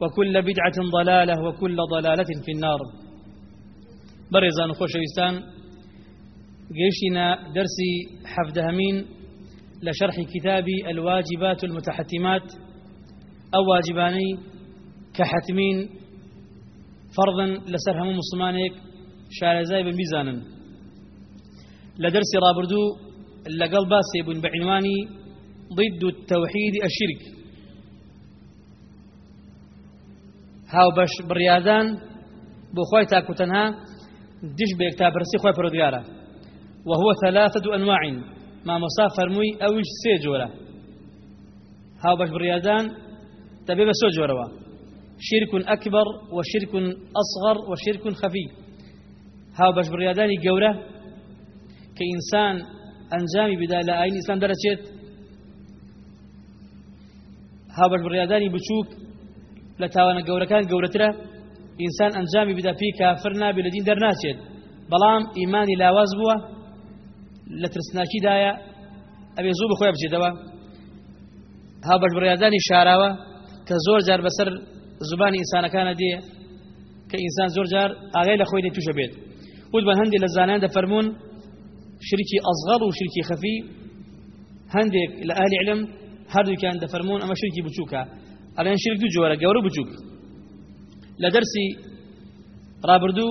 وكل بدعة ضلالة وكل ضلالة في النار. برزان خوشويستان قيشنا درسي حفظ همين لشرح كتاب الواجبات المتحتمات أو واجباني كحتمين فرضا لسرهم مسلمانيك شارزاي بن بيزانا لدرس رابردو لقل باسي بن بعنواني ضد التوحيد الشرك. هاو باش بڕیادان بۆ خۆی تاکوتەنها دش بێک تا بەرسی خۆی پرۆدگارە. وهو ثلاثة أنواع. ما مصا فرموي أوش سي جورة هاو باش بريادان تبي بسو جورة شرك أكبر وشرك أصغر وشرك خفي هاو باش برياداني جورة كإنسان أنجامي بدا لا أين إسلام درجت هاو باش برياداني بچوك لە تاوانە گەورەکان گەورەترە ئینسان ئەنجامی بدا پێی کافر نابێت لە دین دەرناچێت. بەڵام ئیمانی لاواز بووە لە ترسناکیدایە ئەبێ زوو بخۆی بچێتەوە. ها بەش بڕیادانی شاراوە کە زۆر جار بەسەر زبانی ئینسانەکانە دێ کە ئینسان زۆر جار ئاگای لە خۆی لێ توشە بێت. وت بە هەندێک لە زانیان دەفەرمونون شرکی ئەزغەڵ و شرکی خەفی هەندێک لە ئەهلی علم هەردووکیان دەفەرمونون ئەمە شرکی بچووکە. ئەلێن شرک دوو جۆرە گەورە بچووک لە دەرسی ڕابردوو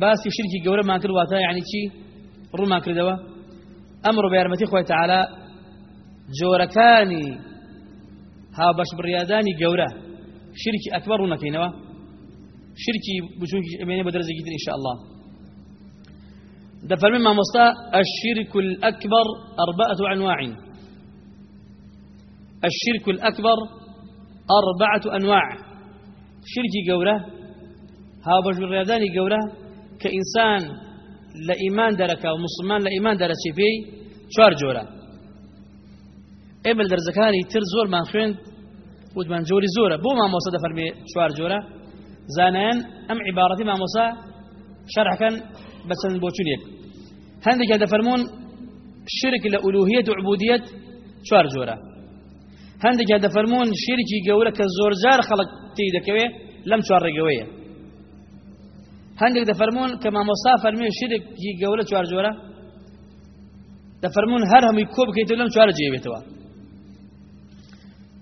باسی شرکی گەورەمان کرد واتە یعنی چی ڕوومان کردەوە ئەمڕۆ بە یارمەتی خۆی تەعالا جۆرەکانی هاوبەش بڕیادانی گەورە شرکی ئەکبەر ڕوو نەکەینەوە شرکی بچووکی ئەمێنێ بە تر ئینشاء الله. دفرمي ماموستا الشرك الأكبر أربعة أنواع. الشرك الأكبر أربعة أنواع. شركي قورة ها بجر رياضاني قورة كإنسان لإيمان درك ومسلمان لإيمان درك فيه شوار جورة. إبل در زكاني تر زور من خويند ود من جوري زورة. بو ما موسى دفر بي شوار جورة. زانان أم عبارتي ما موسى شرح كان بس بوچونيك هندك دفرمون شرك لألوهية وعبودية شوار جورة. هەندێک دەفەرمونون شیرکی گەورە کە زۆرجار خەڵک تی دەکەوێ لەم چوارڕێگەوەیە هەندێک دەفەرمونون کە مامۆسا فەرمی شیرێکی گەورە چوار جۆرە دەفەرمونون هەر هەمووی کۆ بکەیتەوە لەم چوارە جێبێتەوە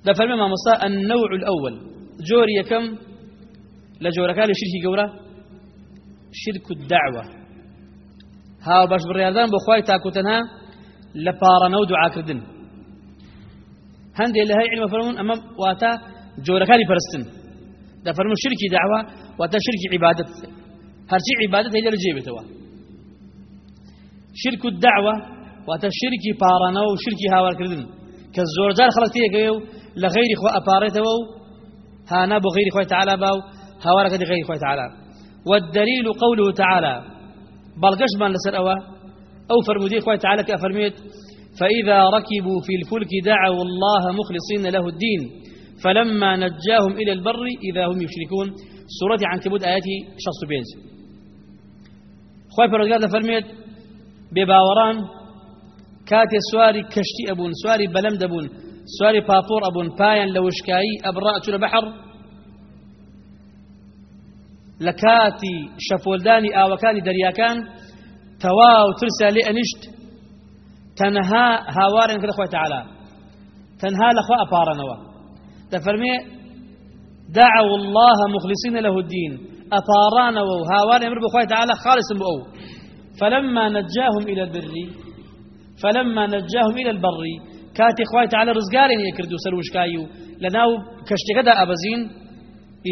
دەفەرمی مامۆسا النوع الأول جۆر یەکەم لە جۆرەکانی شیرکی گەورە شرك الدعوة. ها باش بڕیاردان بۆ خی تاکوتەنها لە پاڕەنە و دوعاکردن هەندێ لە هەی علمە فەرمون ئەمە واتە جۆرەکانی پەرستن دەفەرمون شرکی داوا واتە شرکی عیبادت هەرچی عیبادت هەیە لە جێبێتەوە شرک و دعوە واتە شرکی پاڕانە و شرکی هاوارکردن کە زۆرجار خەڵک تێگەوێ و لە غەیری خۆ ئەپارێتەوە و هانا بۆ غەیری خۆی تعالی باو هاوارەکە دی غەیری خۆی تعالی والدليل قوله تعالى. بلغش من لسر أوا أو فرمودي خوي تعالى كأفرميت فإذا ركبوا في الفلك دعوا الله مخلصين له الدين فلما نجاهم إلى البر إذا هم يشركون. سورة عنكبوت آياتي شخص بينز. خۆی پەرۆگار دەفەرمێت بێباوەڕان کاتێ سواری کەشتی ئەبوون سواری بەلەم دەبوون سواری پاپۆر ئەبوون پایان لە وشکایی ئەبڕا چونە بەحڕ لە کاتی شەپۆلدانی ئاوەکانی دەریاکان تەواو ترسا لێ ئەنیشت تەنها هاوارن کە لەخوای تعالا تەنها لەخوا ئەپارەنەوە دەفەرمێ دعوا الله مخلصين له الدين. أطارانا وهاوان يمر بخواه تعالى خالص بأو. فلما نجاهم إلى البر فلما نجاهم إلى البر كاتي خواه تعالى رزقارين يكردوا سروشكايو لناو كشتكدا أبزين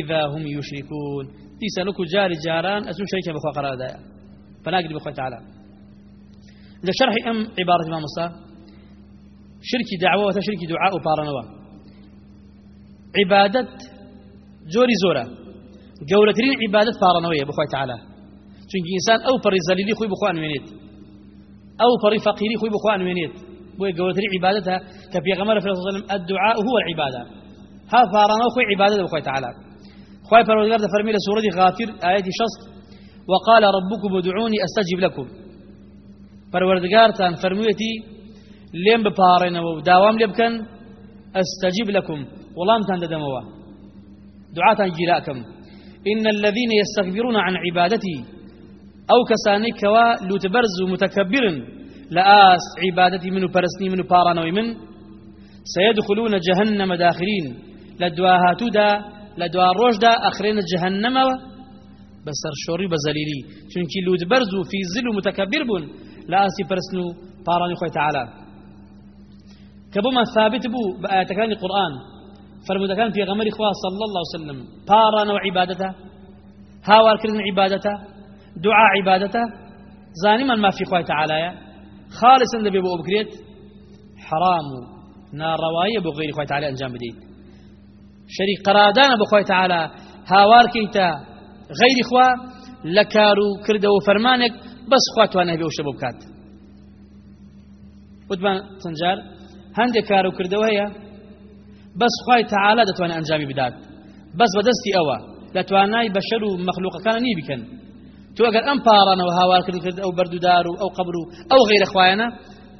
إذا هم يشركون. تيسانوكو جاري جاران أسو شريكا بخواه قرار دايا. فناقل بخواه تعالى. لشرح أم عبارة ما مصا شركي دعوة وتشركي دعاء بارنوا عبادة جۆری زۆرە گەورەترین عیبادت پاڕەنەوەیە بخوای تعالا چونکی ئینسان ئەو پەڕی زەلیلی خۆی بخوا نوێنێت ئەو پەڕی فەقیری خۆی بخوا نوێنێت بۆی گەورەترین عیبادەتە کە پێغەمبەر فی وسلم الدعاء هو العبادة. ها عیبادەت بخوای تعالا خوای پەروەردگار دەفەرمی لە سوورەتی غافیر ئاەتی شەست وقال ربكم ادعوني أستجب لكم. پەروەردگارتان فەرموویەتی لێم بپارێنەوە و داوام لێ بکەن ئەستەجیب لەکم وەڵامتان دعاة جلاكم إن الذين يستكبرون عن عبادتي أو كساني كوا لتبرز متكبر لآس عبادتي منه برسني منه بارانوي من سيدخلون جهنم داخلين لدواها تودا لدوا الرشدا أخرين جهنم بسر شوري بزليلي چونكي لتبرز في ظل متكبر بون لآسي برسنو باراني خوي تعالى. كبما ثابت بو بآياتكان القرآن. فرمودەکان پێغەمەری خوا صلى الله وسلم. پارانەوە عیبادەتە هاوارکردن عیبادەتە دوعا عیبادەتە زانیمان مافی خوای تعالایە خالصا دەبێ بۆ بکرێت حرام. و ناڕەواییە بۆ غیری خوای تعالی ئەنجام بدەیت شەریک قەرادانە بۆ خوای تعالی هاوارکەیتە غیری خوا لە کار و کردەوە بەس خوا توانە بێ شە بۆ بکات. وتمان چەند هەندێک کار و کردەوە هەیە؟ بس خوای تعالى دەتوانێت ئەنجامی بدات. بەس بەدەستی ئەوە. دەتوانای بەشەر و مەخلوقەکان نی بکەن تو ئەگەر ئەم پاڕانەوە هاوارکردن کرد ئەو بەردودار و ئەو قبر و ئەو غیرە خوایانە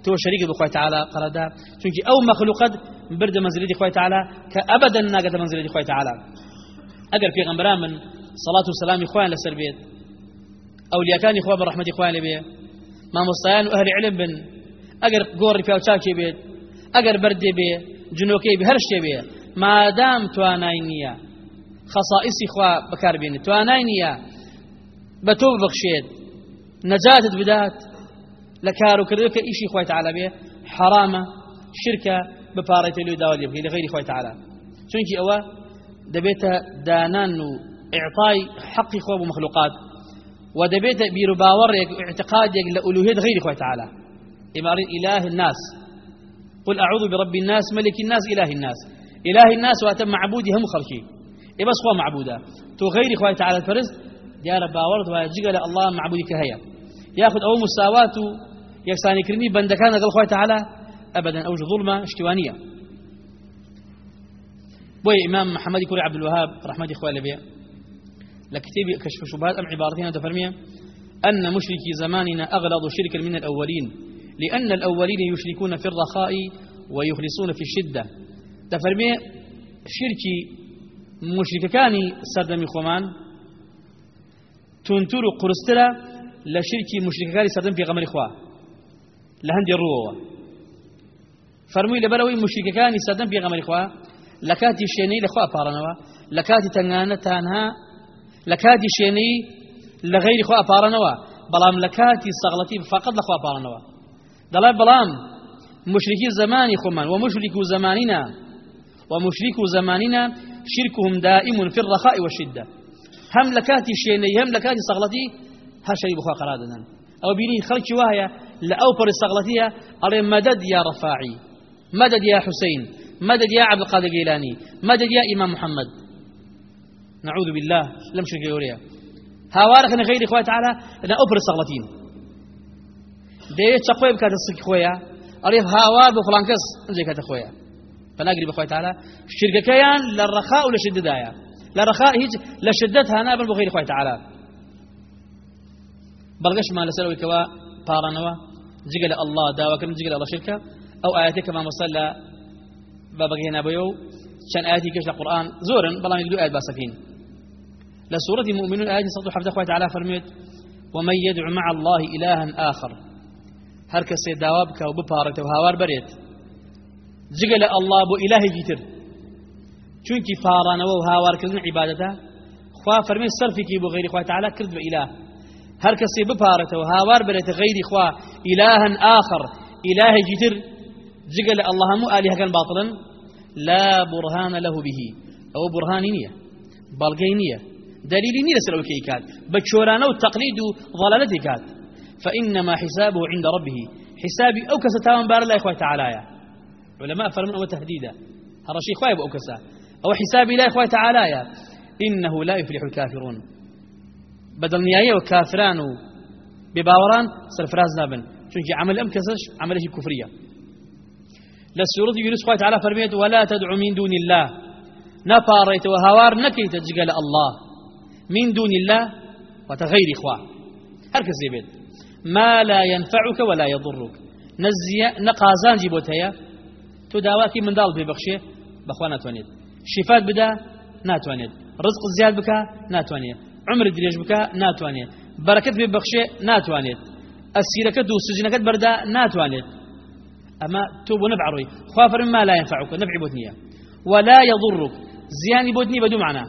تۆ شەریکە بخوای تعالى قەرەدا چونکی ئەو مەخلوقەت بردە منزلەتی خوای تعالى کە ئەبەدەن ناگەتە منزلەتی خوای تعالى ئەگەر پێغەمبەران من صلاة و سلامی خوایان لەسەر خوا بە ڕەحمەتی خوایان لێ بێ مامۆستایان و ئەهلی علم بن. بێت ئەگەر بەردێ بێ جنۆکەی بە هەر شتێ بێ مادام توانای نییە خەسائسی خوا بەکاربێنێت توانای نییە بە تۆ ببەخشێت نەجاتت بدات لە کاروکردەوە کە ئیشی خۆی تعالی بێ حرامە شرکە بپارێتە لێ داوا لێ بکەی لە غیری خۆی تعالی چونکی ئەوە دەبێتە دانان و ئعطای حەقی خۆ بۆ مخلوقات ودبيت بير باورك اعتقادك لألوهية غير خوي تعالى. إمارين إله الناس. قل أعوذ برب الناس ملك الناس إله الناس. إله الناس وأتم معبودي هم خلقي. بس هو معبودا. تو غير خوي تعالى الفرز ديار باورد ويجيغ الله معبودي كهيا. ياخذ أو مساواة يكساني كرني بندكان قال خوي تعالى أبدا أوج ظلمة اشتوانية. بوي إمام محمد كوري عبد الوهاب رحمة إخوة لبيا. لكتاب كشف شبهات أم عبارتين تفرمية أن مشركي زماننا أغلظ شركا من الأولين لأن الأولين يشركون في الرخاء ويخلصون في الشدة. تفرمية شركي مشرك كاني سردمي خومان تنتر قرستلا لشركي مشرك كاني سردم في غمر إخوة لهندي الروة فرموي لبروي مشرك كاني سردم في غمر إخوة لكاتي شيني لخوا بارنوا لكاتي تنغانا تانها لكاتي شيني لغير خوا بارنوا بلام لكاتي صغلتي فقط لخوا بارنوا دلا بلام مشركي زماني خمان ومشرك زماننا ومشرك زماننا شركهم دائم في الرخاء والشدة. هم لكاتي شيني هم لكاتي صغلتي هشري بخوا قرادنا. أو بيني خلق وهي لأوبر الصغلتية على مدد يا رفاعي مدد يا حسين مدد يا عبد القادر الجيلاني مدد يا إمام محمد. نعوذ بالله لم شرك يوريا هاوارك أنا إخوة تعالى أنا أبر الصغلتين دي تقوي بكات الصك خويا أريف هاوار بفلان كس زي كات خويا. فنقري بإخوة تعالى شركة كيان للرخاء ولا دايا. للرخاء هيج لشدتها نابل بغير إخوة تعالى. بەڵگەشمان لەسەرەوەی کەوا پاڕانەوە جگە لە ئەلله داواکردن جگە لە ئەڵە شرکە ئەو ئاەتێک کە مامەسەل لە بابەگەهێنابەوە و چەند ئاەتی کەش لە قورآن زۆرن بەڵام دوو ئاەت باسەکەین لە سورة المؤمنون آية 170 خوات تعالى فرميت ومن يدعو مع الله إلها آخر. هر کەسێ داوا بکە و بپارێتەوە هاوار بەرێت جگە لە ئەلله بۆ ئیلاهێکی تر چونکی پاڕانەوە و هاوارکردن عیبادەتە خوا فەرمی سەرفێکی بۆ غیری خوای تعالی کرد بە ئیله هەر کەسێ بپارێتەوە هاوار بێتە خوا آخر. ئیلاهێکی تر جگە لە ئەلله هەموو ئالیهەکان باطڵن لا برهان له به. نییە بەڵگەی نییە دليل نيل سلوك كات. بكشورانه والتقليد ضلالتي كات. فإنما حسابه عند ربه. حسابي أو كستاوان بار الله إخوة تعالى علماء فرمون أو تهديدا. هذا شيء خوايب أو كسا أو حسابي لا إخوة تعالى إنه لا يفلح الكافرون. بدل نهاية وكافران بباوران سرفراز نابن. چونك عمل أم كسش عمله كفرية. للسورة يونس خواه تعالى فرميت ولا تدعو من دون الله. نباريت وهوار نكيت تجقل الله. من دون الله وتغير إخوة. هركز يبيد ما لا ينفعك ولا يضرك. نزيا نقازان جيبوتيا تداواكي من دال ببخشي. بخوانا توانيد شفات بدا ناتوانيد رزق زياد بك ناتوانيد عمر دريج بك ناتوانيد بركة ببخشي ناتوانيد السيرة دو سجنك بردا ناتوانيد أما توب ونفع روي. خوافر ما لا ينفعك نفع بوتنيا ولا يضرك. زياني بوتني بدو معنا.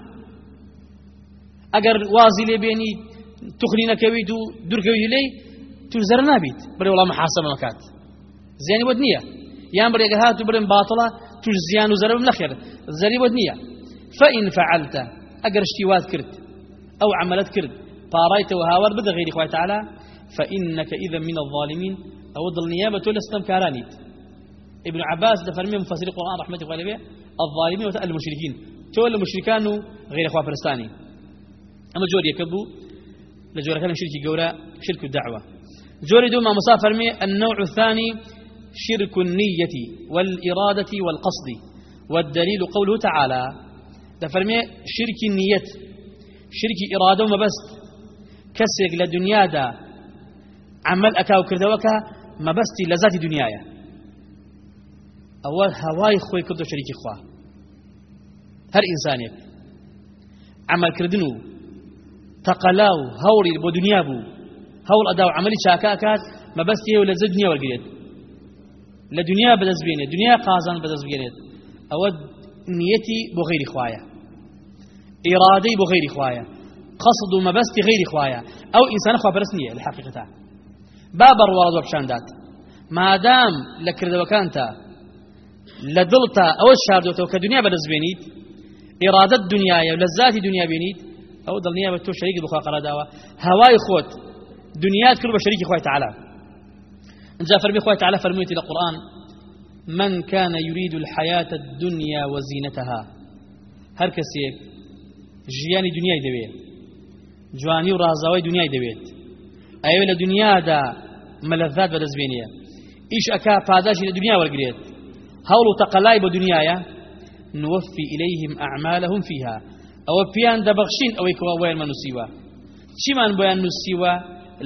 ئەگەر وازی لێ بێنی توخلی نەکەویت و تو زەر نابیت بڕێ وڵام حاسەمەکات زیانی بۆت نییە یان بڕێگە هات و بڵێن باتڵە توش زیان و زەرم نەخێر زەری بۆت نییە فإن فعلت ئەگەر شتی وات کرد ئەو عملت کرد پاڕایتەوە هاوار بدە غیری خوای تعالی فإنك إذا من الظالمين. أو ضل نيابة لستم كارانيت ابن عباس دفرمي مفسر القرآن رحمة الله عليه الظالمين المشركين. تولى المشركان غير أخوة فلسطاني أما جوري يكبو لجوري كان شركي قولا شرك الدعوة. جوري دوما مسافر مي النوع الثاني شرك النية والإرادة والقصد. والدليل قوله تعالى دفرمي شرك النية. شرك إرادة وما بس. كسر لدنيا دا عمل أكا وكردوكا ما بس لذات دنيايا. أول هواي خوي كردو شريك إخوة. هر إنسانك عمل كردنو. تەقەلا و هەوڵی بۆ دنیا بوو. هەوڵ ئەدا و عملی چاکاکات مەبەستی و لە زد نییە وەرگێت لە دنیا بەدەست بێنێت دنیا قازان بەدەست بێنێت ئەوە نیەتی بۆ غیری خوایە. ئێرادەی بۆ غیری خوایە. قصد و مەبەستی غیری خوایە. ئەو ئینسانە خواپەرست نییە لە حقیقتا با بەڕوازۆ پیشاندات مادام لە کردەوەکانتە لە دڵتا ئەوە شاردوتەوە کە دنیا بەدەست بێنیت ئێرادەت دنیاە و لە ذاتی دنیا بێنیت أو دڵنیا بە تۆ شەریکی بخوا قەراداوە هەوای خۆت دنیات کرد بە شەریکی خۆی تعالی انجا فەرمی خۆی تعالی قورآن من كان يريد الحياة الدنيا وزينتها؟ هر کەسێک ژیانی دنیای دەوێت جوانی و ڕازاوی دنیای دەوێت ئەوێ لە دنیادا مەلەذات بەدەستبێنیە ئیش ئەکا پاداشی لە دنیا وەرگێت هەوڵ و تەقەلای نوفي إليهم أعمالهم فيها ئەوە پیان دەبەخشین ئەوەی کەوا وایانمە نووسیوە چیمان بۆیان نووسیوە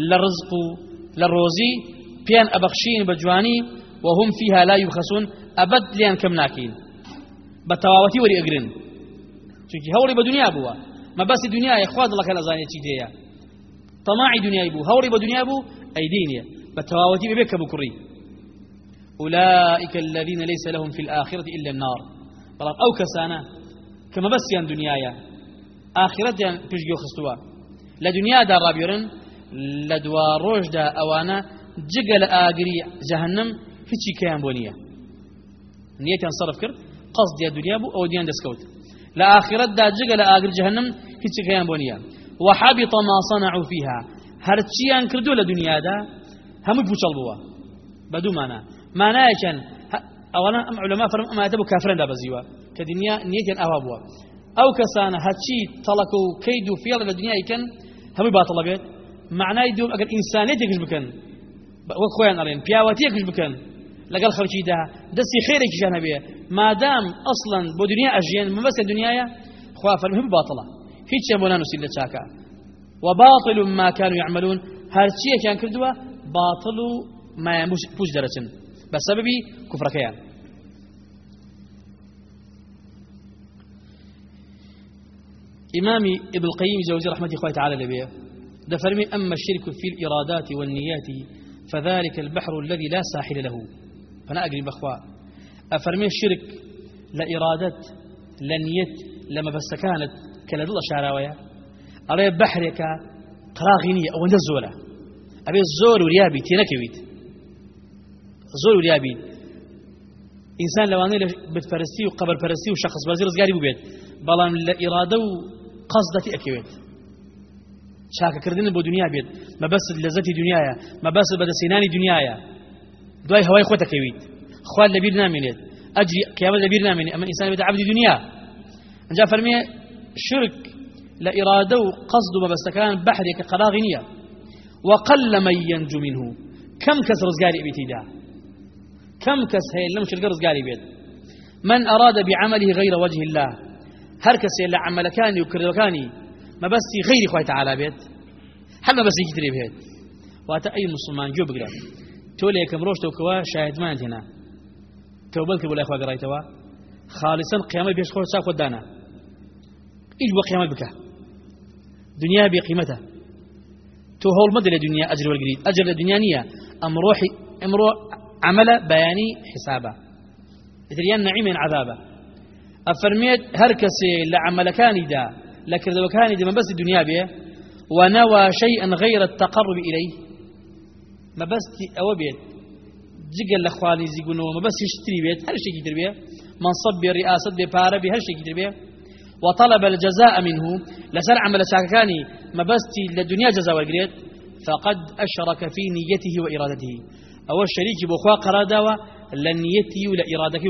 لە ڕزق و لە ڕۆزی پیان ئەبەخشین بە جوانی وهم فيها لا يبخسون. ئەبەت لیان کەم ناکەین بە تەواوەتی وەری ئەگرن چونکی هەوڵی بە دنیا بووە مەبەسی دنیای خوا دڵەکە لەزانێت چی دەیە طماعی دنیای بوو هەوڵی بە دنیا بوو ئەیدینیە بە تەواوەتی ببێت کە أولئك الذين ليس لهم في الآخرة إلا النار. بەڵام ئەو کەسانە کە مەبەستیان دنیاە ئاخرەتیان پشتگی خستووە لە دنیادا ڕابێرن لە دوا ڕۆژدا ئەوانە جگە لە ئاگری جەهنم هیچی کەیان بۆ نییە نیەتیان سەرف کرد قەزدیا دنیا بوو ئەو دیان دەستکەوت لە ئاخرەتدا جگە لە ئاگر هیچی کەیان بۆ نییە وحبط ما صنعوا فيها. هەرچیان کردو لە دنیادا هەموو پوچەڵ بووە بە دوو مانە مانایەکەن ئەوانە ئەم علەما فەرم ئەماتە بۆ کافرەن دابەزیوە کە دنیا نیەتیان ئاوا بووە ئەو کەسانە هەچی تەڵک و کەید و فێڵ لە دنیایکەن هەمووی باتەڵە بێت معنای دوم ئەگەر ئینسانێتێکش بکەن وەک خۆیان ئەڵێن پیاوەتیەکش بکەن لەگەڵ خەڵکیدا دەستی خێرێکیشان هەبێ مادام ئەسڵەن بۆ دنیا ئەژێن مەبەستە دنیاە خوا فەرمی هەموو باتڵە هیچ بۆ نانووسی لە چاکە وباطل ما كانوا يعملون. هەرچیەکیان کردووە باتڵ و مایان پوش دەرەچن بە سەبەبی کوفرەکەیان إمامي ابن القيم جوزي رحمة الله تعالى لبيه. دفرمي أما الشرك في الإرادات والنيات فذلك البحر الذي لا ساحل له. فأنا أقرب أخوة. أفرمي الشرك لإرادة لنيت لما بس كانت كلا الله شعراوية. أرى بحرك قراغينية أو نزولة أبي الزور وريابي تينكويت زور وريابي إنسان لو أنا بتفرستي وقبر فرستي وشخص وزير زقاري ببيت. بلان لإرادة وقصدتي أكويت چاکەکردن بۆ دنیا بێت مەبەست لەزەتی دنیاە مەبەست بەدەسێنانی دنیاە دوای هەوای خۆتەکەویت خوال لەبیر نامێنێت ئەجری قیامەت لەبیر نامێنێت ئەمە ئینسان بێت عبدی دنیا ئەجا فەرمێ شرك لە ئیرادە و قەصد و مەبەستەکان بەحرێکە قەراغی نییە وقل من ينجو منه. كم كس رزقاري بيتيدا كم كس هي لم شرق رزقاري بيت. من أراد بعمله غير وجه الله. هر كس يلا عمل كاني وكردوكاني ما بس غير خوي تعالى بيت هل ما بس يجتري بيت واتا أي مسلمان جو بقرا تولي كم روش توكوا شاهد ما هنا. توبلك ولا إخوة قرايتوا خالصا قيامة بيش خور ساق ودانا إيش بقيامة بك دنيا بقيمتها تو هول مدى لدنيا أجر والقريد أجر لدنيا نية أم روحي امرو عمل بياني حسابه. يتريان نعيم عذابه. هركسي لعمل كان دا لكن لو كان دا بس الدنيا بيه ونوى شيئا غير التقرب إليه. ما بس أو بيت جقل لأخواني زيقونوا ما بس يشتري بيت هل شيء يدير بيه. منصب برئاسة ببارة هل شيء يدير بيه وطلب الجزاء منه لسر عمل شاككاني ما بس للدنيا جزاء والقريت فقد أشرك في نيته وإرادته. أو الشريك بأخوة قرادة لنيته ولا إرادته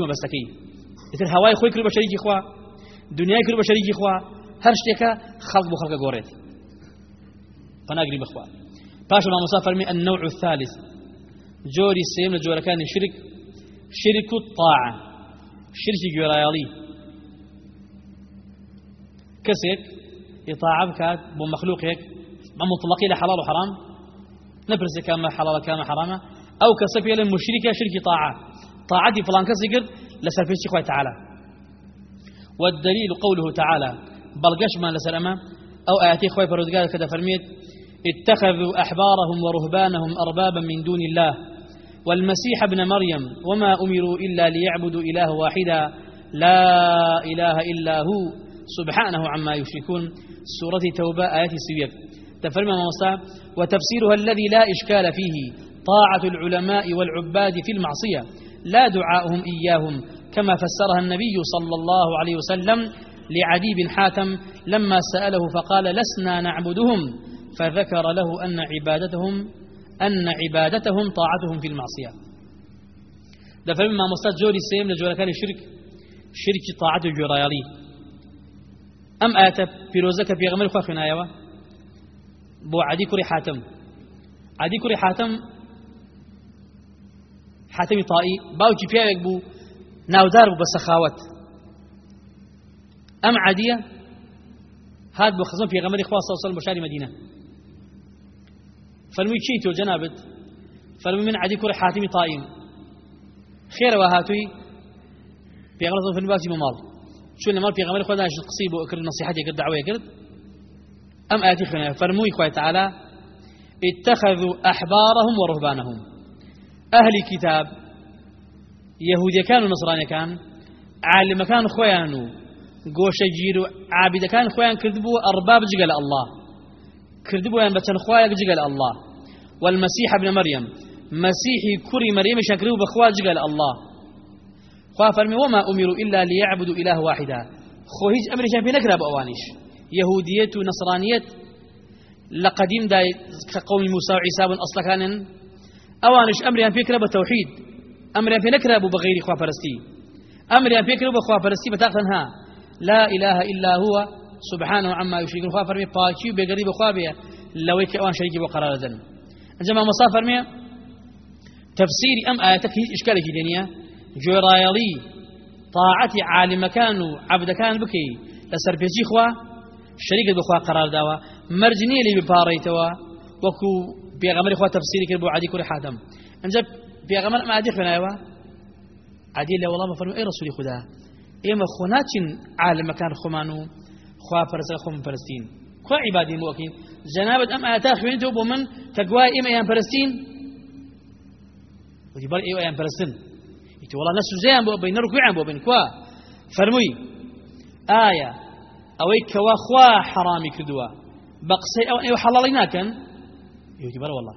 مثل هواي خوي كل بشريك إخوة دنيا كل بشريك إخوة هر شتيك خلق بخلق قوريت فناقري بأخوة باشا ما مسافر من النوع الثالث. جوري السيم لجورة كان الشرك شرك الطاعة. شرك جوريالي كسك يطاع بكات بمخلوقك ما مطلقي لحلال وحرام نبرز كما حلال كما حرام أو كسفي للمشركة شرك طاعة. طاعتي فلان كسكر لسرفيش خوي تعالى. والدليل قوله تعالى بلقش ما لسلامة أو آياتي خوي فرودقال كذا فرميت اتخذوا أحبارهم ورهبانهم أربابا من دون الله والمسيح ابن مريم وما أمروا إلا ليعبدوا إله واحدا لا إله إلا هو سبحانه عما يشركون. سورة توبة آيات السوية. تفرم موسى وتفسيرها الذي لا إشكال فيه طاعة العلماء والعباد في المعصية. لا دعاؤهم إياهم كما فسرها النبي صلى الله عليه وسلم لعدي بن حاتم لما سأله فقال لسنا نعبدهم؟ فذكر له أن عبادتهم أن عبادتهم طاعتهم في المعصية. ده فمما مستد جوري السيم لجوري كان الشرك شرك طاعة الجريالي أم بيروزك في غمر خواخنا يوا بو عدي كري حاتم عدي كري حاتم حاتمی طائی باوکی پیاوێک بوو ناودار بوو بە سەخاوت. ئەم عادیە هات بۆ خزم پێغەمەری خوا سەوسەل بۆ شاری مدینە. فەرمووی چی تۆ جەنابەت فەرمووی من عادی کوڕی حاتمی طائیم خێرەوە هاتووی پێغەمبەر صلی الله باسی ماڵ. چون لە ماڵ پێغەمبەری خوا دانیشت قسەی بۆ کرد نصیحەتی کرد دعوەیە کرد. ئەم ئاەتی خوێنە فەرمووی خوای تعالی اتخذوا أحبارهم ورهبانهم. أهل كتاب يهودي كانوا نصراني كان عالم كان خويانو قوش جيرو عابد كان خويان كذبوا أرباب جقل الله. كذبوا يعني بتن خوايا جقل الله. والمسيح ابن مريم مسيحي كري مريم شكروا بخوا جقل الله. خوا فرمي وما أمروا إلا ليعبدوا إله واحدا. خو هيج أمر شان في نكرة بأوانيش يهودية ونصرانية لقديم دا كقوم موسى وعيسى أصلا كان ئەوانش ئەمریان پێکرا بە تەوحید ئەمریان پێ نەکرا بوو بەغیری خواپەرستی ئەمریان پێکرا بە خواپەرستی بە لا إله إلا هو سبحانه عما يشركون خوا فرمي باكي بغري بخوا بيه لو أوان شريكي وقرار دن انجما مصا فرمي تفسير أم آياتك هي اشكال في دنيا جورايلي طاعتي عالم كان عبد كان بكي لسر بيجي خوا شريك بخوا قرار داوا مرجني لي بباريتوا. وەکو پێغەمەری خوا تەفسیری کرد بۆ عادی کوڕی حاتم ئەنجە پێغەمەر عادی خوێنایەوە؟ عادی لە وەڵامە فەرمو ئەی ڕسوولی خوددا ئێمە خۆ ناچین عالمەکان خۆمان و خوا پەرستە خۆم پەرستین. خوا عیبادی بۆکەین جەنابەت ئەم ئاەتا خوێنیتەوە بۆ من کە گوای ئێمە یان پەرستین؟ وتی بەڵ ئێوە یان پەرستن. ئیتی وەڵا نەسوزیان بۆ بین ڕکوعیان بۆ بین. کوا فەرمووی ئایا ئەوەی کەوا خوا حەرامی کردووە؟ بە قسەی ئەو ئێوە حەڵاڵی ناکەن؟ یوتی بەرە وەڵا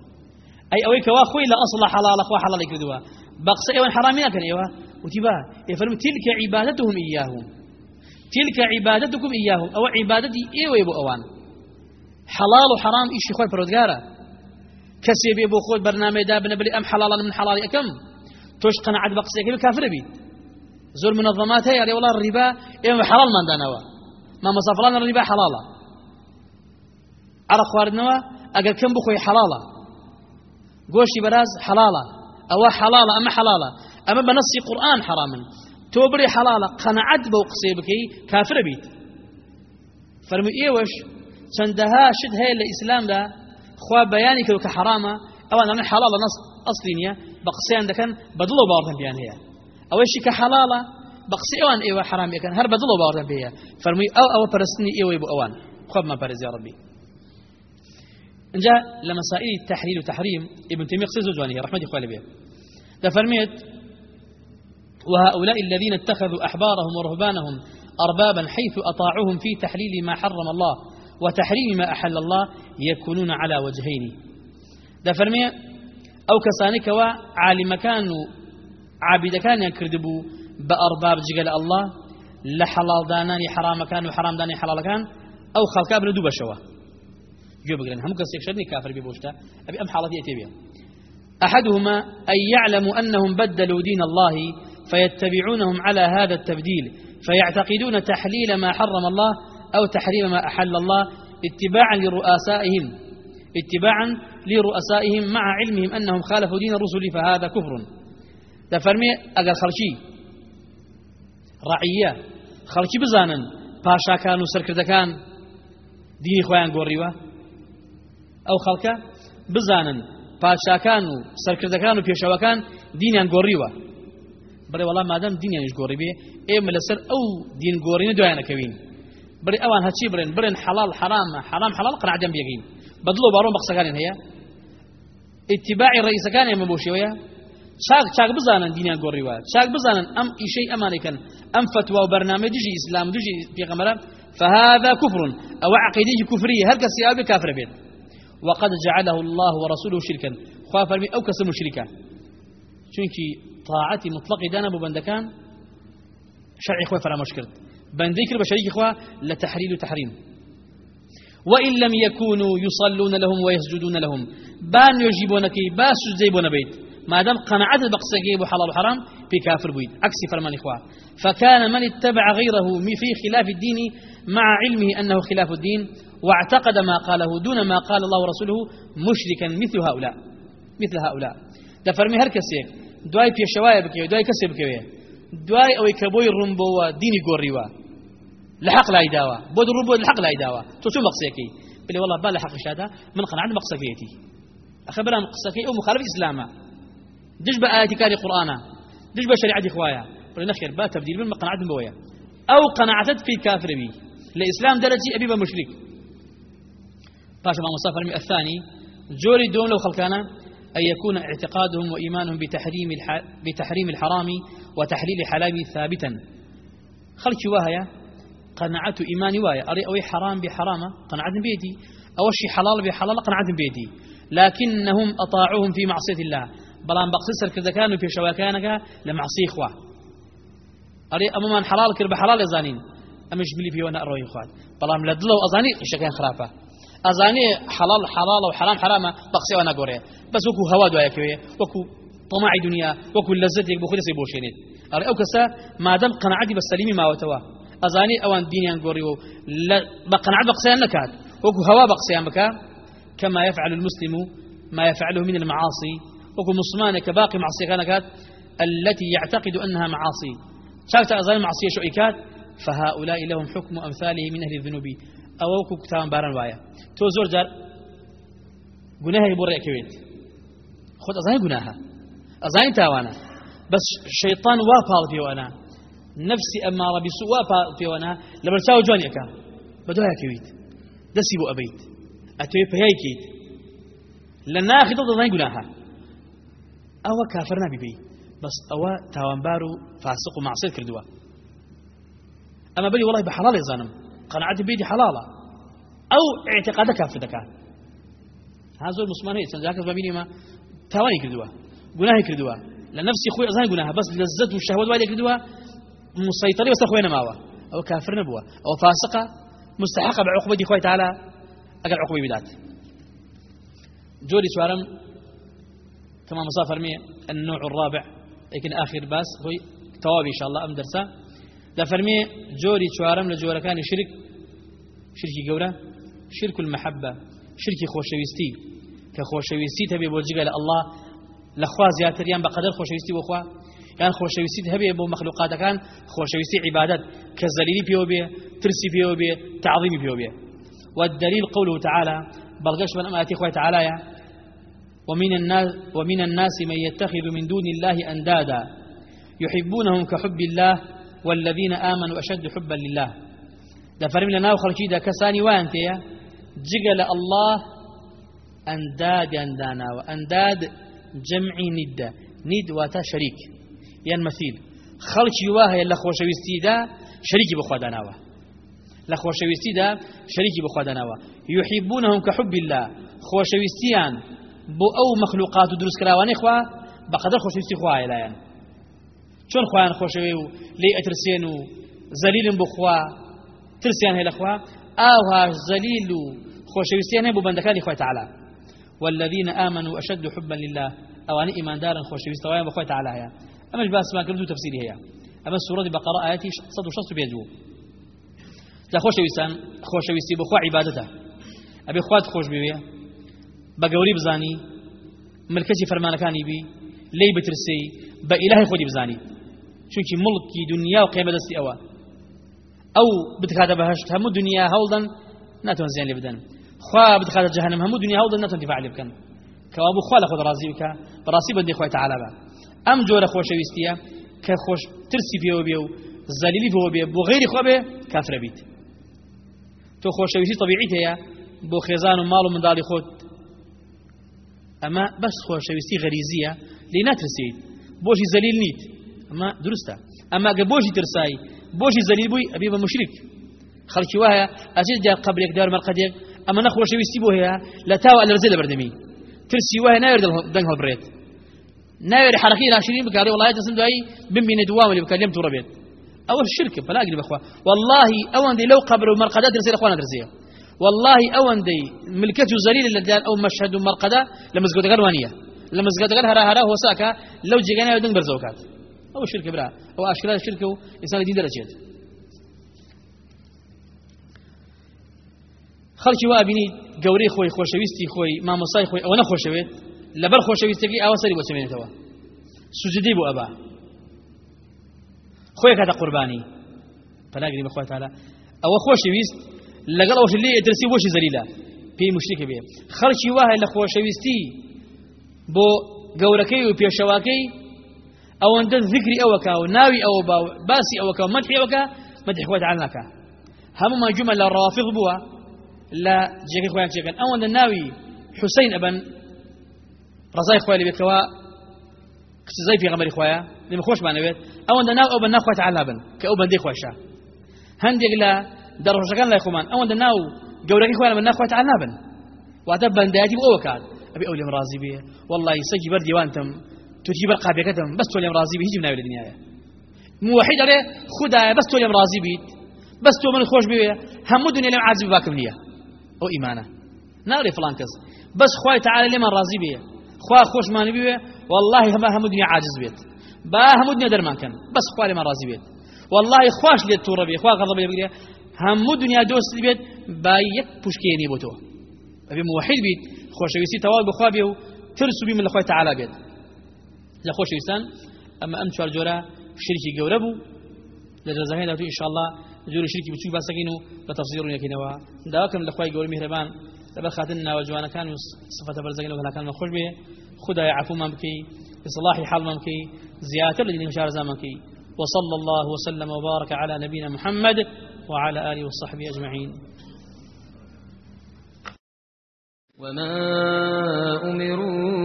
ئەی ئەوەی کەوا خۆی لە ئەسڵ حەڵاڵە خوا حەڵاڵی کردووە بە قسەی ئەوە حەرامی ناکەن ئێوە وتی با ئێ تلك عبادتهم إياهم. تلك عبادتكم إياهم. أو عبادتي إيوة يبو أوان. حلال وحرام إيشي خوي برودقارة كسي بيبو خود برنامج دابنا بلي أم حلالا من حلال أكم؟ توش قناعة بقصيك كافر بيت زور منظمات هي والله الربا إيه حلال من دانوا ما مصافلان الربا حلالا. عرق أقل كم بخوي حلالا قوشي براز حلالا أو حلالا أما حلالا أما بنصي قرآن حراما توبري حلالا قناعت بو قصيبكي كافر بيت. فرمي إيوش چەندەها شت هەیە لە ئیسلامدا خوا بەیانی کە حرامە ئەوان ئەمە حەڵاڵە نەس ئەسلی نییە بە قسەیان دەکەن بەدڵ و باوەڕم بیان هەیە ئەوەشی کە حەڵاڵە بە قسە ئەوان ئێوە حرامەکەن هەر بەدڵ و باوەڕم پێەیە فەرمووی ئەو ئەوە پەرستنی ئێوەی بۆ انجا لمسائل التحليل وتحريم ابن تيمية قصير زوجانية رحمة الله عليه ده فرميت وهؤلاء الذين اتخذوا أحبارهم ورهبانهم أربابا حيث أطاعوهم في تحليل ما حرم الله وتحريم ما أحل الله يكونون على وجهين. ده فرمي أو كسانك وعالم كان عابد كان يكردبوا بأرباب جقل الله لحلال داناني حرام كان وحرام داني حلال كان أو خلقا بن دوبا شوا جو بقرن هم كسيك شدني كافر ببوشتا. أبي أم حالتي أتيبيا أحدهما أن يعلموا أنهم بدلوا دين الله فيتبعونهم على هذا التبديل فيعتقدون تحليل ما حرم الله أو تحريم ما أحل الله اتباعا لرؤسائهم اتباعا لرؤسائهم مع علمهم أنهم خالفوا دين الرسل فهذا كفر. تفرمي أقل خلشي رعية. خلشي بزانا باشا كانوا سركرد كان ديني خوان ئەو خەڵکە بزانن پادشاکان و سەرکردەکان و پێشەوەکان دینیان گۆڕیوە. بڵێ وەڵام مادەم دینیانیش گۆڕی بێ ئێمە لەسەر ئەو دینگۆڕینە دوایانەکەوین. بڵێ ئەوان هەچی بڵێن بڵێن حەڵال حەرامە حەرام حەڵال قەناعەتیان بێگەین. بەدڵ و باڕۆم بەقسەکانیان هەیە؟ ئیتیباعی ڕئیسەکان ئێمە بۆ شێوەیە چاک چاک بزانن دینیان گۆڕیوە. چاک بزانن ئەم ئیشەی ئەمانێکن ئەم فتوا و بەرنامە دژی ئیسلام دژی پێغەمەرە فهذا كفر او عقيده كفريه هر كسي ابي كافر بيت وقد جعله الله ورسوله شركا. خاف أو كسم شركا چونكي طاعتي مطلق دانا بو بندكان شرعي خوي فراموش كرت بن ذكر بشريك إخوة لتحريل تحريم وإن لم يكونوا يصلون لهم ويسجدون لهم. بان يجيبونك باس جيبون بيت ما دام قناعة بقصة جيب حلال وحرام في كافر بيت عكس فرمان إخوة فكان من اتبع غيره في خلاف الدين مع علمه أنه خلاف الدين واعتقد ما قاله دون ما قال الله ورسوله مشركا مثل هؤلاء مثل هؤلاء. ده فرمي هركسي دواي في الشوايا بكي دواي كسي بكي دواي أو يكبوي الرنبو ديني قريوا لحق لا يداوى بود الربو لحق لا يداوى تو شو مقصيكي بلي والله بالا حق شادا من قناع عند مقصكيتي أخبرها مقصكي أو مخالف إسلاما دش بآياتي كاري قرآنا دش بشريعة إخوايا بلي نخير با تبديل من قناعة بويا أو قناعتت في كافر بي لإسلام درجي أبي مشرك باشا ما مصطفى الثاني جوري دوم لو خلقانا أن يكون اعتقادهم وإيمانهم بتحريم بتحريم الحرام وتحليل حلال ثابتا. خلق وهي قناعة إيماني وايا أري أوي حرام بحرامة؟ قناعة بيدي. أو شي حلال بحلال؟ قناعة بيدي. لكنهم أطاعوهم في معصية الله. بلان بقصصر كذا كانوا في شواكانك لمعصي إخوة. أري أما من حلال كرب حلال يزانين أمش بلي في وأنا أروي إخوان. بلان لدلو أزاني إشكان خرافة. أزاني حلال حلال وحرام حرامة بقصي وأنا قوري بس وكو هوا دوايا كوي وكو طماع دنيا وكو لذتك بخلص يبوشينيت أري أو كسا ما دام قناعتي بالسليم ما وتوا. أزاني أوان دينيان قوريو بقنع بقسيان نكاد وكو هوا بقسيان بكا كما يفعل المسلم ما يفعله من المعاصي. وكو مسلمان كباقي معصية كانت التي يعتقد أنها معاصي. شاكت أزاني معصية شؤيكات فهؤلاء لهم حكم أمثاله من أهل الذنوب. أو وكو كتابا باران وايا. تو زور جار. گوناهی بۆ ڕێکەوێت خۆت ئەزانی گوناهە ئەزانی تاوانە بەس شەیطان وا پاڵ پێوانە نفسی ئەماڕە بیسو وا پاڵ پێوانە لە بەرچاو جوانێکە بە دوایەکەویت دەستی بۆ ئەبیت ئەتوێ پەیایکیت لە ناخی دڵ دەزانی گوناهە ئەوە کافر نابی بی بەس ئەوە تاوانبار و فاسق و معصیت کردووە ئەمە بەری وڵی بە حەڵاڵ ێزانم قەنەعەتی بێتی حەڵاڵە ئەو اعتقادە کافر دەکات ها زۆر مسلمان هەیە چەند جاکەس ببینێمە تاوانی کردووە گوناهی کردووە لە نفسی خۆی ئەزان گوناهە بەس لەزەت و شەهوەت وای کردووە مسيطري بس خوينا ماوا أو كافر نبوة أو فاسقة مستحقة بعقوبة خوي تعالى أقل عقوبة بدات جوري شوارم كما مصافر مية النوع الرابع. لكن آخر باس هو توابي إن شاء الله أم درسا لا فرمي جوري شوارم شرك قورة شرك المحبة شركي خوشويستي كخوشويستي تبي بوجيغا الله لخوا زياتريان بقدر خوشويستي وخوا كان خوشويستي هبي بو مخلوقات كان خوشويستي عبادات بيو بي ترسي تعظيمي بيو بي والدليل قوله تعالى بلغش من أماتي خوي تعالى ومن الناس ومن الناس من يتخذ من دون الله أندادا. يحبونهم كحب الله والذين آمنوا أشد حبا لله. فرم لنا وخلقي ده كساني وانت يا جقل الله أنداد أندانا وأنداد جمع ند. ند واتا شريك. يعني مثيل. خلقي واهي اللي خوشويستي ده شريكي بخوا داناوه لە خۆشەویستیدا شەریکی بخوادانەوە یحیبونهم کە حب الله. خۆشەویستیان بۆ ئەو مەخلوقات و دروستکراوانەی خوا. بەقەدەر خۆشەویستی خوایە لایەن چۆن خۆیان خۆشەوێ و لێ ئەترسێن و زەلیلم بۆ خوا ترسیان هەیە لە خوا ئاوها زەلیل و خۆشەویستیان هەیە بۆ بەندەکانی تعالی والذين آمنوا أشد حبا لله. أواني إيمان دارا خوشويستوان بخوي تعالى هيا أما الباس ما كردو تفسيري هي. السورة بقرة آياتي صد وشص بيجو. لا خۆشەویستی بخوا عیبادەتە ئەبێ خوات خۆش بوێ بە گەوری بزانی ملکەتی فەرمانەکانی بی لی بترسی بە ئیلای خۆی بزانی چونکی مڵکی دنیا و قیمە دەستی ئەوە ئەو بتکاتە بەهشت هەموو دنیا هەوڵدەن ناتوان زیان لێ بدەن. خوا بتکاتە جەهەنم هەموو دنیا هەوڵدەن ناتوان دیفاع لێ بکەن. کەوا بوو خوا لە خۆت ڕازی بکە بەڕاستی بەندی خۆی تەعالی بە. ئەم جۆرە خۆشەویستیە کە خۆش ترسی پێوە بێ و زەلیلی پێوە بێ بۆ غیری خۆ بێ کافرە بیت. تۆ خۆشەویستی طبیعیت هەیە بۆ خێزان و ماڵ و منداڵی خۆت. ئەمە بەس خۆشەویستی غەریزیە لێ ناترسیت. بۆشی زەلیل نیت. ئەمە دروستە. ئەمە گە بۆشی ترسایی بۆشی زەلیل بووی ئەبێ بە مشرک خەڵکی وایە ئەچێت جا قبلێک دار مەرقەدێک ئەمە نەخۆشەویستی بۆ هەیە لە تاوە ئەلەرزێ لە بەردەمی ترسی وایە ناوێت دەنگ هەڵبڕێت ناوێت حرەقی ناشرین بکارێ وڵایەت دەسم دوایی بمبینێ دوام لێم تووڕە بێت أو الشرك فلا أقرب أخوة. والله أوان دي لو قبر ومرقدات رسيل أخوانا درسيه والله أوان دي ملكته زليل اللي أو مشهد زقود غروانية لما زقود غر هرا هرا هو ساكا لو جيغانا يدن برزوكات. أو الشرك برا. أو أشكال الشرك إنسان دين درجات خەڵکی وا بینی گەورەی خۆی خۆشەویستی خۆی مامۆسای خۆی ئەوە نەخۆشەوێت. لەبەر خۆشەویستێکی ئاوا سەری بۆ چمێنێتەوە سوجدی بۆ ئەبا. خۆی کاتە قوربانی. پەناگری بەخوای تاالە ئەوە خۆشەویست لەگەڵ ئەوش لێ دەرسی بۆشی زەلیلە پێی مشتێکە بێ. خەڵکی وایە لە خۆشەویستی بۆ گەورەکەی و پێشەواکەی ئەوەندە ذکری ئەوەکە و ناوی ئەوە با باسی ئەوەکە و مەدحی ئەوەکە مەدحی خۆی تعالی ناکە هەمومان جمە لە ڕافض بووە لە جێگەی خۆیان چێکن ئەوەندە ناوی حوسین ئەبن ڕزای خۆی لێبێتەوە کچزای پێغەمەری خۆیە لێمە خۆشمانەوێت ئەوەندە ناو ئەو بە ناخوای تعالی بن کە ئەو بەندەی خۆشە هەندێک لە دەڕۆژەکان لای خۆمان ئەوەندە ناو گەورەکەی خۆیان بە ناخوای تعالی بن. واتە بەندایەتی بۆ ئەوە کات ئەبێ ئەو لێم ڕازی بێ والله سەگی بەر دیوانتم توتی بەر قابێکەتم بەس تۆ لێم ڕازی بێ هیچ ناوێت لە دنیاە موحید ئەڵێ خدایە بەس تۆ لێم تۆ من خۆش بێ هەموو دنیا لێم عاجز باکم نییە ئەو ئیمانە ناڵێ فلان کەس بەس خوای تعالی لێمان ڕازی بێ خوا خۆشمانی بێ والله هەمە هەموو دنیا عاجز بێت با هەموو دنیا دەرمان کەن بەس خوا لێمان ڕازی بێت والله خوش لێت تووڕە بێ خوا لێ بگرێ هەموو دنیا دۆست بێت با یەک پوشکێنی بۆ تۆ ئەبێ موحید بیت. خۆشەویستی تەواو بخوا بێ و ترس بیمن لە خۆی تعالی لە خۆشەویستان ئەمە ئەم چوار جۆرە شرکی گەورە بوو. لە جەزاهێن داوتو ئینشاءالله جۆری شرکی بچووی باسەکەین و بە تەفسیر ڕوونەکەینەوە داواکەم لە خۆی گەوری میهرەبان لبخاتنا وجوانا كان صفة برزقنا ولا كان مخرج به خدا يعفو ممكي إصلاح حال ممكي زيادة لجنه مشارزة ممكي وصلى الله وسلم وبارك على نبينا محمد وعلى آله وصحبه أجمعين. وما أمروا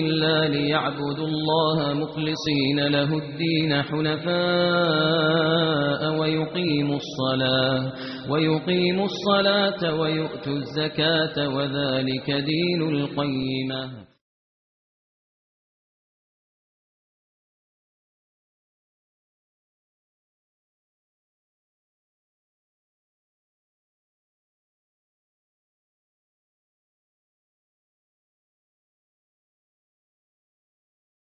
إلا ليعبدوا الله مخلصين له الدين حنفاء ويقيموا الصلاة ويقيموا الصلاة ويؤتوا الزكاة وذلك دين القيمة.